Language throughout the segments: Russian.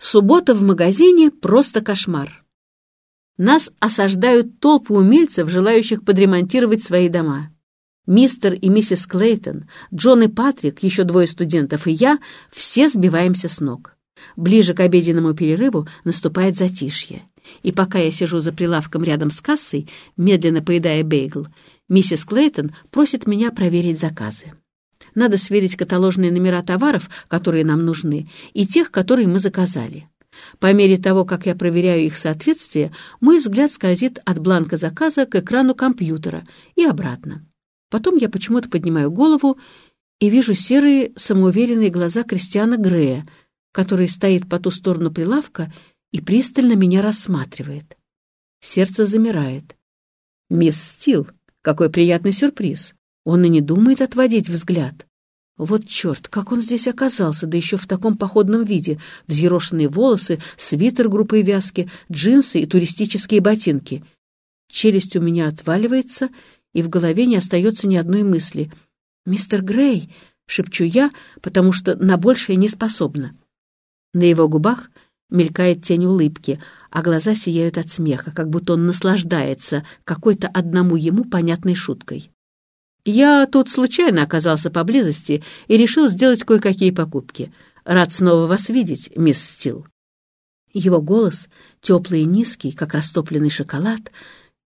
Суббота в магазине — просто кошмар. Нас осаждают толпы умельцев, желающих подремонтировать свои дома. Мистер и миссис Клейтон, Джон и Патрик, еще двое студентов и я — все сбиваемся с ног. Ближе к обеденному перерыву наступает затишье. И пока я сижу за прилавком рядом с кассой, медленно поедая бейгл, миссис Клейтон просит меня проверить заказы. Надо сверить каталожные номера товаров, которые нам нужны, и тех, которые мы заказали. По мере того, как я проверяю их соответствие, мой взгляд скользит от бланка заказа к экрану компьютера и обратно. Потом я почему-то поднимаю голову и вижу серые, самоуверенные глаза Кристиана Грея, который стоит по ту сторону прилавка и пристально меня рассматривает. Сердце замирает. «Мисс Стил, какой приятный сюрприз! Он и не думает отводить взгляд. Вот черт, как он здесь оказался, да еще в таком походном виде. Взъерошенные волосы, свитер группой вязки, джинсы и туристические ботинки. Челюсть у меня отваливается, и в голове не остается ни одной мысли. «Мистер Грей!» — шепчу я, потому что на большее не способна. На его губах мелькает тень улыбки, а глаза сияют от смеха, как будто он наслаждается какой-то одному ему понятной шуткой. Я тут случайно оказался поблизости и решил сделать кое-какие покупки. Рад снова вас видеть, мисс Стил. Его голос теплый и низкий, как растопленный шоколад,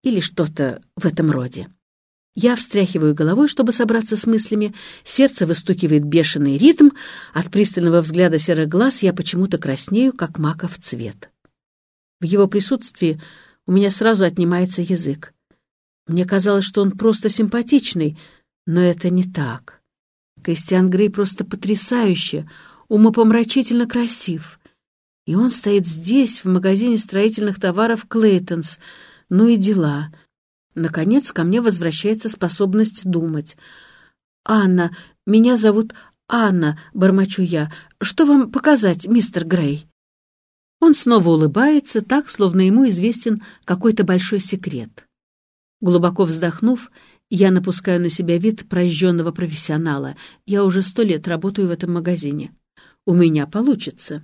или что-то в этом роде. Я встряхиваю головой, чтобы собраться с мыслями, сердце выстукивает бешеный ритм, от пристального взгляда серых глаз я почему-то краснею, как маков цвет. В его присутствии у меня сразу отнимается язык. Мне казалось, что он просто симпатичный, но это не так. Кристиан Грей просто потрясающе, умопомрачительно красив. И он стоит здесь, в магазине строительных товаров Клейтонс. Ну и дела. Наконец ко мне возвращается способность думать. «Анна, меня зовут Анна», — бормочу я. «Что вам показать, мистер Грей?» Он снова улыбается, так, словно ему известен какой-то большой секрет. Глубоко вздохнув, я напускаю на себя вид прожженного профессионала. Я уже сто лет работаю в этом магазине. У меня получится.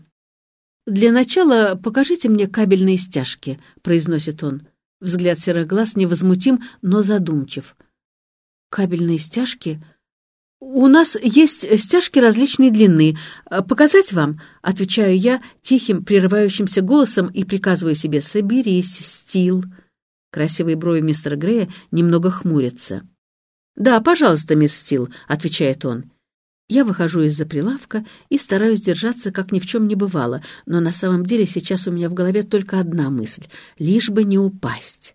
«Для начала покажите мне кабельные стяжки», — произносит он. Взгляд серых глаз невозмутим, но задумчив. «Кабельные стяжки?» «У нас есть стяжки различной длины. Показать вам?» — отвечаю я тихим, прерывающимся голосом и приказываю себе «Соберись, стил». Красивые брови мистера Грея немного хмурятся. «Да, пожалуйста, мисс Стил», — отвечает он. Я выхожу из-за прилавка и стараюсь держаться, как ни в чем не бывало, но на самом деле сейчас у меня в голове только одна мысль — лишь бы не упасть.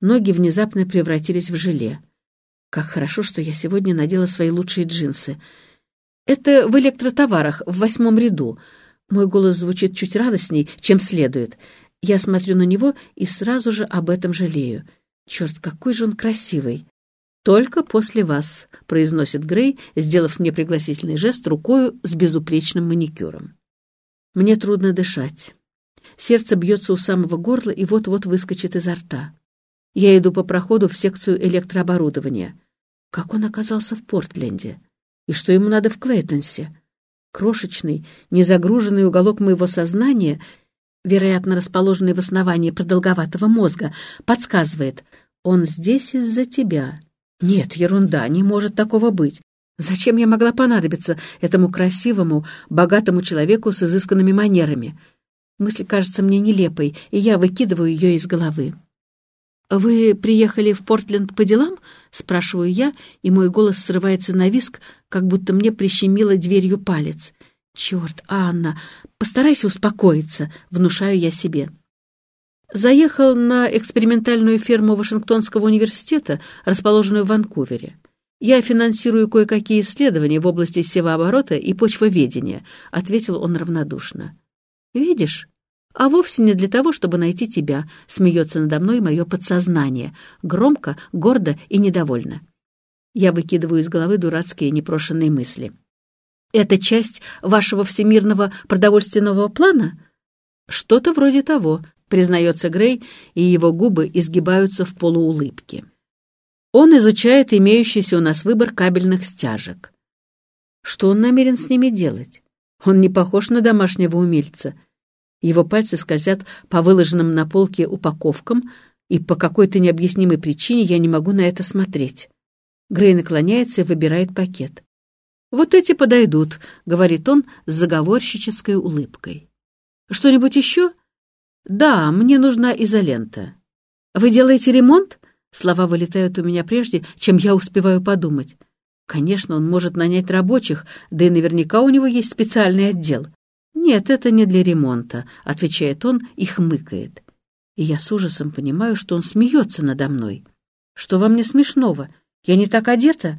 Ноги внезапно превратились в желе. Как хорошо, что я сегодня надела свои лучшие джинсы. Это в электротоварах, в восьмом ряду. Мой голос звучит чуть радостней, чем следует. Я смотрю на него и сразу же об этом жалею. Черт, какой же он красивый! «Только после вас», — произносит Грей, сделав мне пригласительный жест рукою с безупречным маникюром. Мне трудно дышать. Сердце бьется у самого горла и вот-вот выскочит изо рта. Я иду по проходу в секцию электрооборудования. Как он оказался в Портленде? И что ему надо в Клейтонсе? Крошечный, незагруженный уголок моего сознания — вероятно, расположенный в основании продолговатого мозга, подсказывает «Он здесь из-за тебя». Нет, ерунда, не может такого быть. Зачем я могла понадобиться этому красивому, богатому человеку с изысканными манерами? Мысль кажется мне нелепой, и я выкидываю ее из головы. «Вы приехали в Портленд по делам?» — спрашиваю я, и мой голос срывается на виск, как будто мне прищемило дверью палец. «Черт, Анна, постарайся успокоиться», — внушаю я себе. Заехал на экспериментальную ферму Вашингтонского университета, расположенную в Ванкувере. «Я финансирую кое-какие исследования в области севооборота и почвоведения», — ответил он равнодушно. «Видишь? А вовсе не для того, чтобы найти тебя», — смеется надо мной мое подсознание, громко, гордо и недовольно. Я выкидываю из головы дурацкие непрошенные мысли. Это часть вашего всемирного продовольственного плана? Что-то вроде того, признается Грей, и его губы изгибаются в полуулыбке. Он изучает имеющийся у нас выбор кабельных стяжек. Что он намерен с ними делать? Он не похож на домашнего умельца. Его пальцы скользят по выложенным на полке упаковкам, и по какой-то необъяснимой причине я не могу на это смотреть. Грей наклоняется и выбирает пакет. «Вот эти подойдут», — говорит он с заговорщической улыбкой. «Что-нибудь еще?» «Да, мне нужна изолента». «Вы делаете ремонт?» Слова вылетают у меня прежде, чем я успеваю подумать. Конечно, он может нанять рабочих, да и наверняка у него есть специальный отдел. «Нет, это не для ремонта», — отвечает он и хмыкает. И я с ужасом понимаю, что он смеется надо мной. «Что во мне смешного? Я не так одета?»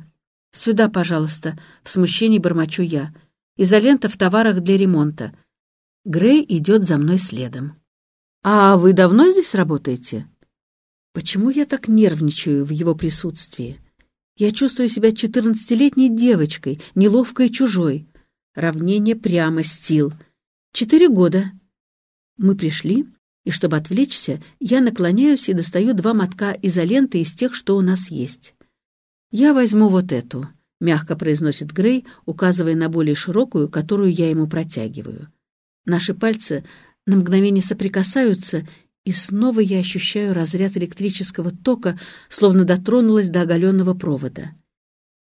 «Сюда, пожалуйста», — в смущении бормочу я. «Изолента в товарах для ремонта». Грей идет за мной следом. «А вы давно здесь работаете?» Почему я так нервничаю в его присутствии? Я чувствую себя четырнадцатилетней девочкой, неловкой и чужой. Равнение прямо стил. Четыре года. Мы пришли, и чтобы отвлечься, я наклоняюсь и достаю два мотка изоленты из тех, что у нас есть. «Я возьму вот эту», — мягко произносит Грей, указывая на более широкую, которую я ему протягиваю. Наши пальцы на мгновение соприкасаются, и снова я ощущаю разряд электрического тока, словно дотронулась до оголенного провода.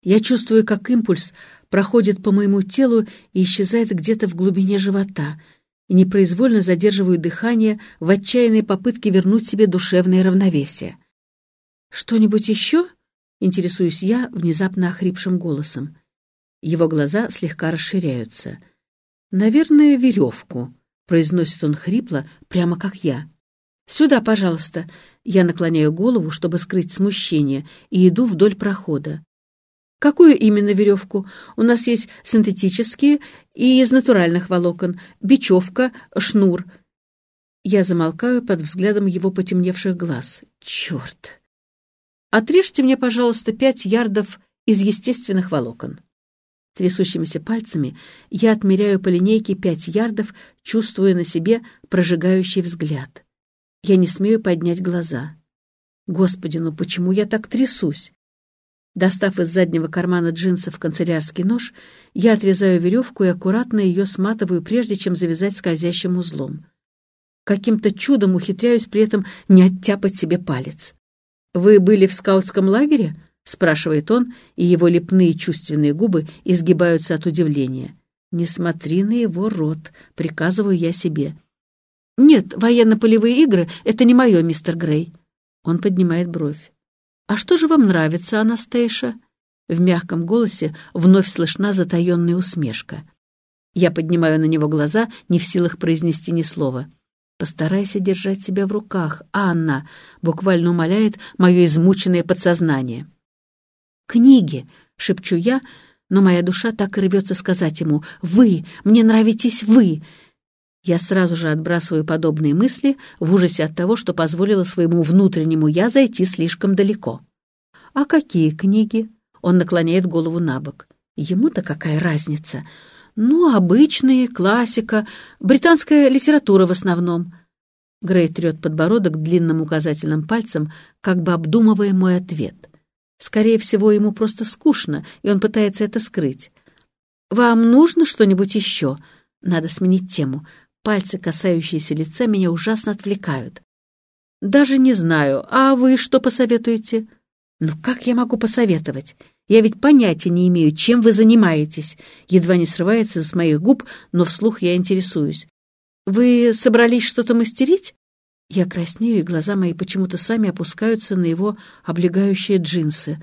Я чувствую, как импульс проходит по моему телу и исчезает где-то в глубине живота, и непроизвольно задерживаю дыхание в отчаянной попытке вернуть себе душевное равновесие. «Что-нибудь еще?» — интересуюсь я внезапно охрипшим голосом. Его глаза слегка расширяются. «Наверное, веревку», — произносит он хрипло, прямо как я. «Сюда, пожалуйста». Я наклоняю голову, чтобы скрыть смущение, и иду вдоль прохода. «Какую именно веревку? У нас есть синтетические и из натуральных волокон, бечевка, шнур». Я замолкаю под взглядом его потемневших глаз. «Черт!» «Отрежьте мне, пожалуйста, пять ярдов из естественных волокон». Трясущимися пальцами я отмеряю по линейке пять ярдов, чувствуя на себе прожигающий взгляд. Я не смею поднять глаза. Господи, ну почему я так трясусь? Достав из заднего кармана джинсов канцелярский нож, я отрезаю веревку и аккуратно ее сматываю, прежде чем завязать скользящим узлом. Каким-то чудом ухитряюсь при этом не оттяпать себе палец. «Вы были в скаутском лагере?» — спрашивает он, и его лепные чувственные губы изгибаются от удивления. «Не смотри на его рот», — приказываю я себе. «Нет, военно-полевые игры — это не мое, мистер Грей». Он поднимает бровь. «А что же вам нравится, Анастейша?» В мягком голосе вновь слышна затаенная усмешка. Я поднимаю на него глаза, не в силах произнести ни слова. «Постарайся держать себя в руках, Анна», — буквально умоляет мое измученное подсознание. «Книги», — шепчу я, но моя душа так и рвется сказать ему «Вы! Мне нравитесь вы!» Я сразу же отбрасываю подобные мысли в ужасе от того, что позволило своему внутреннему «я» зайти слишком далеко. «А какие книги?» Он наклоняет голову на бок. Ему-то какая разница? Ну, обычные, классика, британская литература в основном. Грей трет подбородок длинным указательным пальцем, как бы обдумывая мой ответ. Скорее всего, ему просто скучно, и он пытается это скрыть. «Вам нужно что-нибудь еще?» Надо сменить тему. Пальцы, касающиеся лица, меня ужасно отвлекают. «Даже не знаю. А вы что посоветуете?» «Ну как я могу посоветовать? Я ведь понятия не имею, чем вы занимаетесь». Едва не срывается с моих губ, но вслух я интересуюсь. «Вы собрались что-то мастерить?» Я краснею, и глаза мои почему-то сами опускаются на его облегающие джинсы.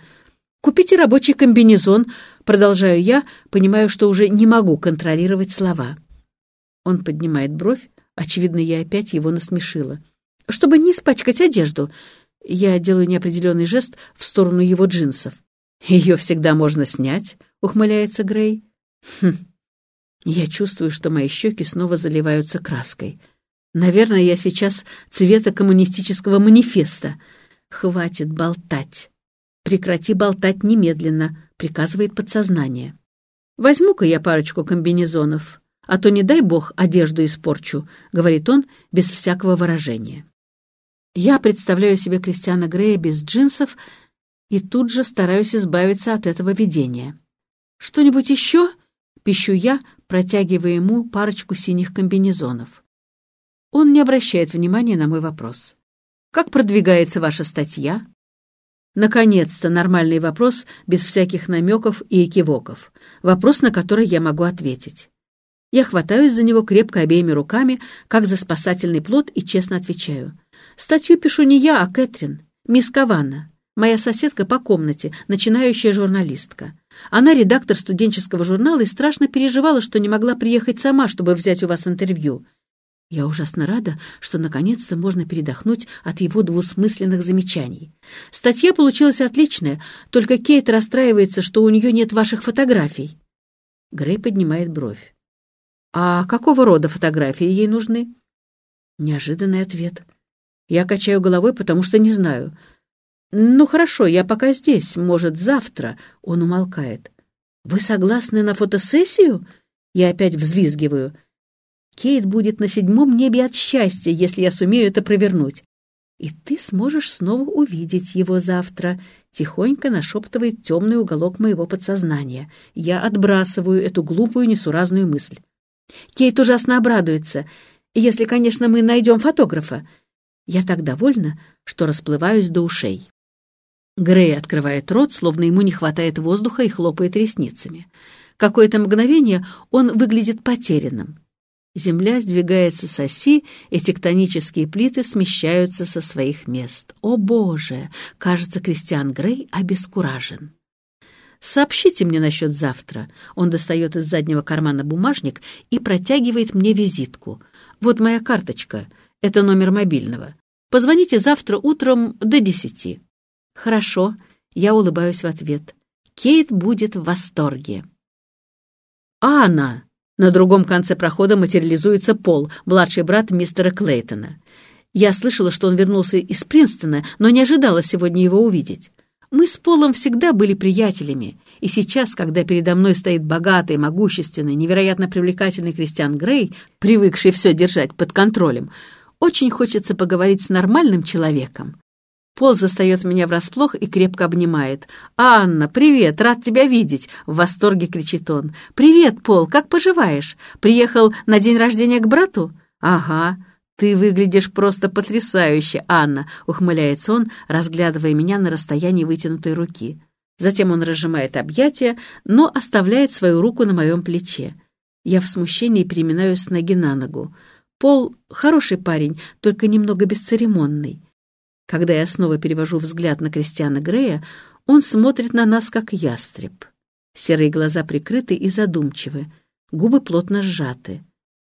«Купите рабочий комбинезон», — продолжаю я, понимаю, что уже не могу контролировать слова. Он поднимает бровь. Очевидно, я опять его насмешила. Чтобы не испачкать одежду, я делаю неопределенный жест в сторону его джинсов. «Ее всегда можно снять», — ухмыляется Грей. «Хм». Я чувствую, что мои щеки снова заливаются краской. Наверное, я сейчас цвета коммунистического манифеста. Хватит болтать. Прекрати болтать немедленно, приказывает подсознание. Возьму-ка я парочку комбинезонов а то, не дай бог, одежду испорчу», — говорит он без всякого выражения. Я представляю себе Кристиана Грея без джинсов и тут же стараюсь избавиться от этого видения. «Что-нибудь еще?» — пищу я, протягивая ему парочку синих комбинезонов. Он не обращает внимания на мой вопрос. «Как продвигается ваша статья?» Наконец-то нормальный вопрос, без всяких намеков и экивоков. Вопрос, на который я могу ответить. Я хватаюсь за него крепко обеими руками, как за спасательный плод, и честно отвечаю. Статью пишу не я, а Кэтрин, мисс Каванна, моя соседка по комнате, начинающая журналистка. Она редактор студенческого журнала и страшно переживала, что не могла приехать сама, чтобы взять у вас интервью. Я ужасно рада, что наконец-то можно передохнуть от его двусмысленных замечаний. Статья получилась отличная, только Кейт расстраивается, что у нее нет ваших фотографий. Грей поднимает бровь. А какого рода фотографии ей нужны? Неожиданный ответ. Я качаю головой, потому что не знаю. Ну хорошо, я пока здесь, может, завтра. Он умолкает. Вы согласны на фотосессию? Я опять взвизгиваю. Кейт будет на седьмом небе от счастья, если я сумею это провернуть. И ты сможешь снова увидеть его завтра, тихонько нашептывает темный уголок моего подсознания. Я отбрасываю эту глупую несуразную мысль. Кейт ужасно обрадуется, если, конечно, мы найдем фотографа. Я так довольна, что расплываюсь до ушей. Грей открывает рот, словно ему не хватает воздуха и хлопает ресницами. Какое-то мгновение он выглядит потерянным. Земля сдвигается с оси, и тектонические плиты смещаются со своих мест. О, Боже! Кажется, Кристиан Грей обескуражен. «Сообщите мне насчет завтра». Он достает из заднего кармана бумажник и протягивает мне визитку. «Вот моя карточка. Это номер мобильного. Позвоните завтра утром до десяти». «Хорошо». Я улыбаюсь в ответ. Кейт будет в восторге. «Анна!» На другом конце прохода материализуется Пол, младший брат мистера Клейтона. Я слышала, что он вернулся из Принстона, но не ожидала сегодня его увидеть. Мы с Полом всегда были приятелями, и сейчас, когда передо мной стоит богатый, могущественный, невероятно привлекательный Кристиан Грей, привыкший все держать под контролем, очень хочется поговорить с нормальным человеком. Пол застает меня врасплох и крепко обнимает. «Анна, привет! Рад тебя видеть!» — в восторге кричит он. «Привет, Пол! Как поживаешь? Приехал на день рождения к брату?» «Ага. Ты выглядишь просто потрясающе, Анна!» — ухмыляется он, разглядывая меня на расстоянии вытянутой руки. Затем он разжимает объятия, но оставляет свою руку на моем плече. Я в смущении переминаюсь с ноги на ногу. Пол — хороший парень, только немного бесцеремонный. Когда я снова перевожу взгляд на Кристиана Грея, он смотрит на нас, как ястреб. Серые глаза прикрыты и задумчивы, губы плотно сжаты.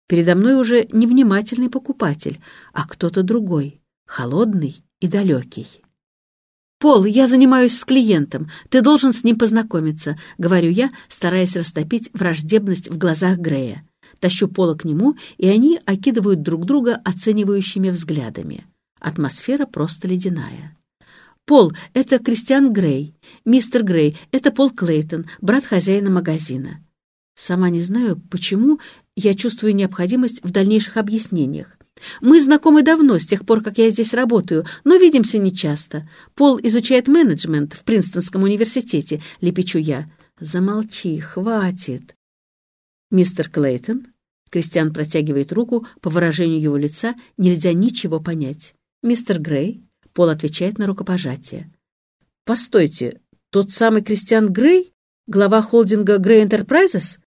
Передо мной уже не внимательный покупатель, а кто-то другой, холодный и далекий. «Пол, я занимаюсь с клиентом. Ты должен с ним познакомиться», — говорю я, стараясь растопить враждебность в глазах Грея. Тащу Пола к нему, и они окидывают друг друга оценивающими взглядами. Атмосфера просто ледяная. «Пол, это Кристиан Грей. Мистер Грей, это Пол Клейтон, брат хозяина магазина». Сама не знаю, почему я чувствую необходимость в дальнейших объяснениях. Мы знакомы давно, с тех пор, как я здесь работаю, но видимся нечасто. Пол изучает менеджмент в Принстонском университете, лепечу я. Замолчи, хватит. Мистер Клейтон? Кристиан протягивает руку, по выражению его лица нельзя ничего понять. «Мистер Грей?» Пол отвечает на рукопожатие. «Постойте, тот самый Кристиан Грей? Глава холдинга Грей Enterprises?»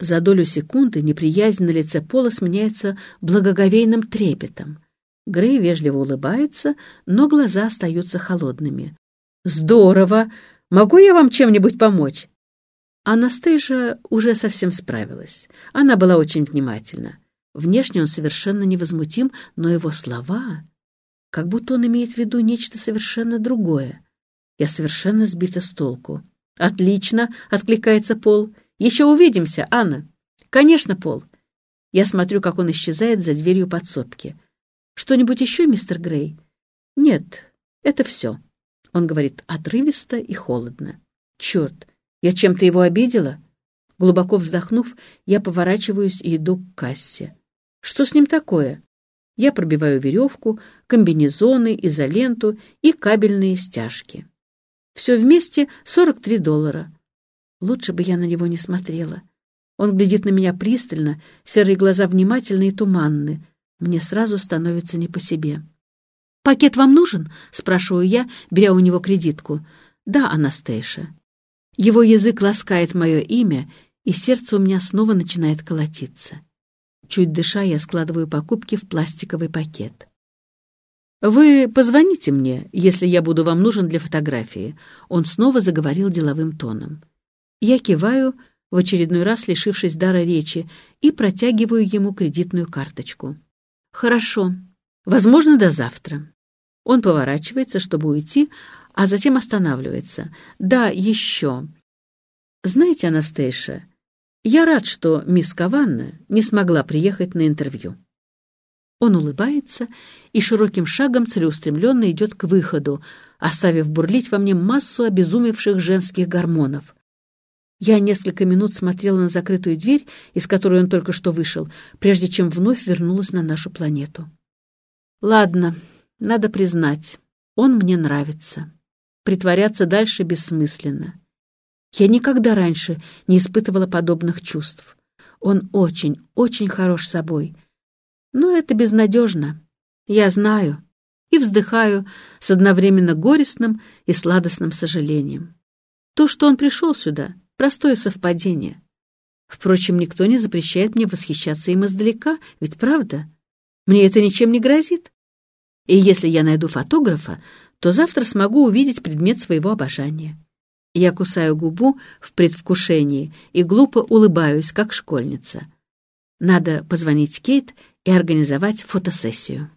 За долю секунды неприязнь на лице Пола сменяется благоговейным трепетом. Грей вежливо улыбается, но глаза остаются холодными. «Здорово! Могу я вам чем-нибудь помочь?» Анастейжа уже совсем справилась. Она была очень внимательна. Внешне он совершенно невозмутим, но его слова... Как будто он имеет в виду нечто совершенно другое. Я совершенно сбита с толку. «Отлично!» — откликается Пол. «Еще увидимся, Анна!» «Конечно, Пол!» Я смотрю, как он исчезает за дверью подсобки. «Что-нибудь еще, мистер Грей?» «Нет, это все», — он говорит отрывисто и холодно. «Черт, я чем-то его обидела?» Глубоко вздохнув, я поворачиваюсь и иду к кассе. Что с ним такое? Я пробиваю веревку, комбинезоны, изоленту и кабельные стяжки. Все вместе 43 доллара. Лучше бы я на него не смотрела. Он глядит на меня пристально, серые глаза внимательны и туманны. Мне сразу становится не по себе. «Пакет вам нужен?» — спрашиваю я, беря у него кредитку. «Да, Анастейша». Его язык ласкает мое имя, и сердце у меня снова начинает колотиться. Чуть дыша, я складываю покупки в пластиковый пакет. «Вы позвоните мне, если я буду вам нужен для фотографии», он снова заговорил деловым тоном. Я киваю, в очередной раз лишившись дара речи, и протягиваю ему кредитную карточку. «Хорошо. Возможно, до завтра». Он поворачивается, чтобы уйти, а затем останавливается. «Да, еще. Знаете, Анастейша, я рад, что мисс Каванна не смогла приехать на интервью». Он улыбается и широким шагом целеустремленно идет к выходу, оставив бурлить во мне массу обезумевших женских гормонов. Я несколько минут смотрела на закрытую дверь, из которой он только что вышел, прежде чем вновь вернулась на нашу планету. Ладно, надо признать, он мне нравится. Притворяться дальше бессмысленно. Я никогда раньше не испытывала подобных чувств. Он очень, очень хорош собой. Но это безнадежно. Я знаю. И вздыхаю с одновременно горестным и сладостным сожалением. То, что он пришел сюда, простое совпадение. Впрочем, никто не запрещает мне восхищаться им издалека, ведь правда? Мне это ничем не грозит. И если я найду фотографа, то завтра смогу увидеть предмет своего обожания. Я кусаю губу в предвкушении и глупо улыбаюсь, как школьница. Надо позвонить Кейт и организовать фотосессию.